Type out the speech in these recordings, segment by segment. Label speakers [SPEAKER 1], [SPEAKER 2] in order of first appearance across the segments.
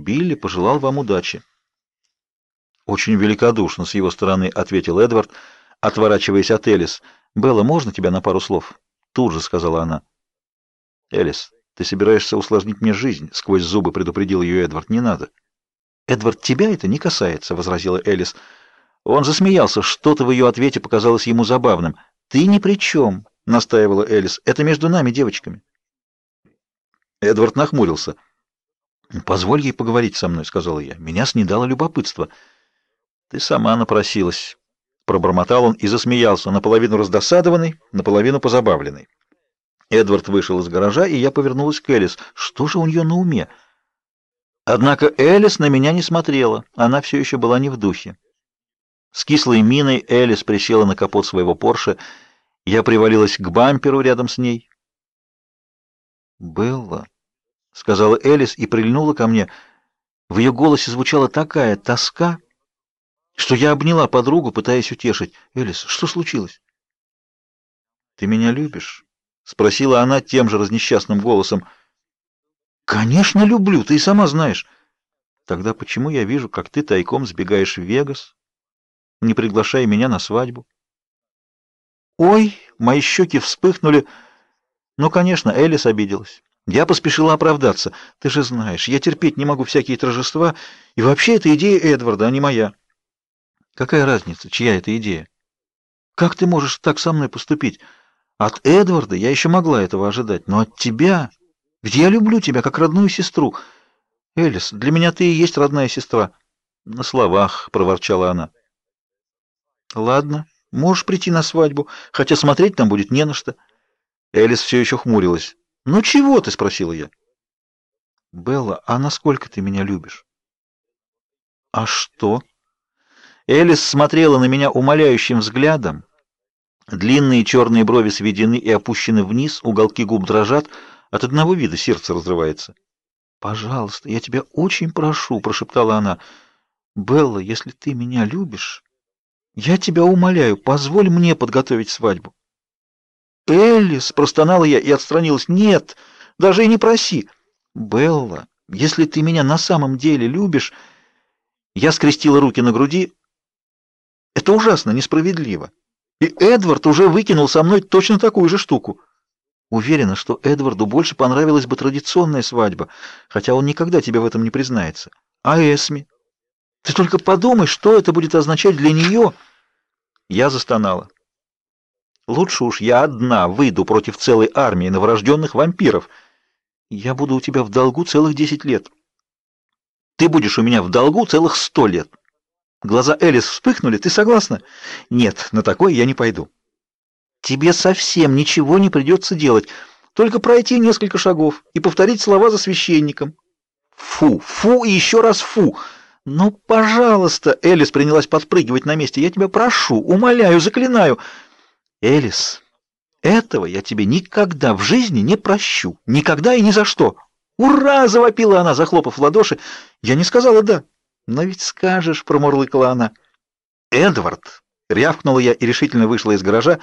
[SPEAKER 1] Билли пожелал вам удачи. Очень великодушно с его стороны, ответил Эдвард, отворачиваясь от Элис. Белла, можно тебя на пару слов? Тут же сказала она. Элис, ты собираешься усложнить мне жизнь, сквозь зубы предупредил ее Эдвард. Не надо. Эдвард, тебя это не касается, возразила Элис. Он засмеялся, что-то в ее ответе показалось ему забавным. Ты ни при чем, настаивала Элис. Это между нами, девочками. Эдвард нахмурился. Позволь ей поговорить со мной, сказала я. Меня снедало любопытство. Ты сама напросилась, пробормотал он и засмеялся, наполовину раздосадованный, наполовину позабавленный. Эдвард вышел из гаража, и я повернулась к Элис. Что же у нее на уме? Однако Элис на меня не смотрела. Она все еще была не в духе. С кислой миной Элис присела на капот своего Порше. Я привалилась к бамперу рядом с ней. «Белла», — сказала Элис и прильнула ко мне. В ее голосе звучала такая тоска, что я обняла подругу, пытаясь утешить. «Элис, что случилось?» «Ты меня любишь?» — спросила она тем же разнесчастным голосом. «Конечно люблю, ты и сама знаешь». «Тогда почему я вижу, как ты тайком сбегаешь в Вегас, не приглашая меня на свадьбу?» «Ой!» — мои щеки вспыхнули. Ну, конечно, Элис обиделась. Я поспешила оправдаться. «Ты же знаешь, я терпеть не могу всякие торжества, и вообще это идея Эдварда, а не моя». Какая разница, чья это идея? Как ты можешь так со мной поступить? От Эдварда я еще могла этого ожидать, но от тебя, ведь я люблю тебя как родную сестру. Элис, для меня ты и есть родная сестра. На словах, проворчала она. Ладно, можешь прийти на свадьбу, хотя смотреть там будет не на что. Элис все еще хмурилась. Ну чего ты, спросила я. Белла, а насколько ты меня любишь? А что? Элис смотрела на меня умоляющим взглядом. Длинные черные брови сведены и опущены вниз, уголки губ дрожат, от одного вида сердце разрывается. "Пожалуйста, я тебя очень прошу", прошептала она. "Белла, если ты меня любишь, я тебя умоляю, позволь мне подготовить свадьбу". "Элис", простонала я и отстранилась. "Нет, даже и не проси. Белла, если ты меня на самом деле любишь, я скрестила руки на груди. Это ужасно несправедливо. И Эдвард уже выкинул со мной точно такую же штуку. Уверена, что Эдварду больше понравилась бы традиционная свадьба, хотя он никогда тебе в этом не признается. А Эсми? Ты только подумай, что это будет означать для нее. Я застонала. Лучше уж я одна выйду против целой армии новорожденных вампиров. Я буду у тебя в долгу целых десять лет. Ты будешь у меня в долгу целых сто лет. Глаза Элис вспыхнули. Ты согласна? Нет, на такое я не пойду. Тебе совсем ничего не придется делать, только пройти несколько шагов и повторить слова за священником. Фу, фу и еще раз фу. Ну, пожалуйста, Элис принялась подпрыгивать на месте. Я тебя прошу, умоляю, заклинаю. Элис, этого я тебе никогда в жизни не прощу. Никогда и ни за что. Ура, завопила она, захлопав в ладоши. Я не сказала да. Но ведь скажешь, промурлыкала она. Эдвард, рявкнула я и решительно вышла из гаража.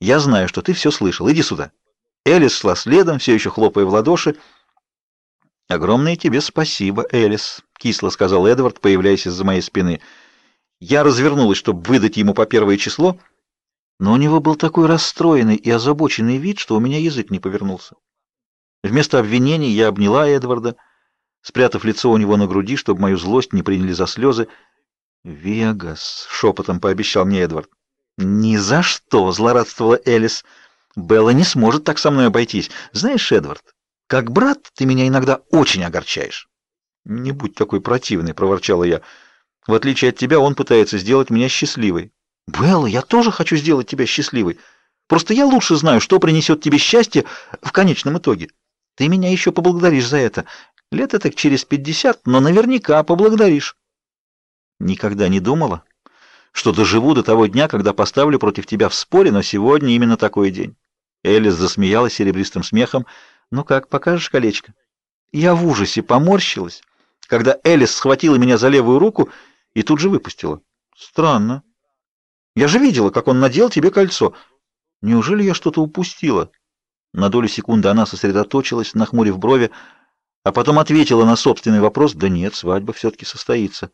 [SPEAKER 1] Я знаю, что ты все слышал. Иди сюда. Элис шла следом, все еще хлопая в ладоши. Огромное тебе спасибо, Элис, кисло сказал Эдвард, появляясь из-за моей спины. Я развернулась, чтобы выдать ему по первое число, но у него был такой расстроенный и озабоченный вид, что у меня язык не повернулся. Вместо обвинений я обняла Эдварда спрятав лицо у него на груди, чтобы мою злость не приняли за слезы. «Вегас», — шепотом пообещал мне Эдвард. «Ни за что!» — злорадствовала Элис. «Белла не сможет так со мной обойтись. Знаешь, Эдвард, как брат ты меня иногда очень огорчаешь». «Не будь такой противный», — проворчала я. «В отличие от тебя, он пытается сделать меня счастливой». «Белла, я тоже хочу сделать тебя счастливой. Просто я лучше знаю, что принесет тебе счастье в конечном итоге. Ты меня еще поблагодаришь за это. Лет так через пятьдесят, но наверняка поблагодаришь. Никогда не думала, что доживу до того дня, когда поставлю против тебя в споре, но сегодня именно такой день. Элис засмеялась серебристым смехом. Ну как, покажешь колечко? Я в ужасе поморщилась, когда Элис схватила меня за левую руку и тут же выпустила. Странно. Я же видела, как он надел тебе кольцо. Неужели я что-то упустила? На долю секунды она сосредоточилась, нахмурив брови. а потом ответила на собственный вопрос, да нет, свадьба все-таки состоится.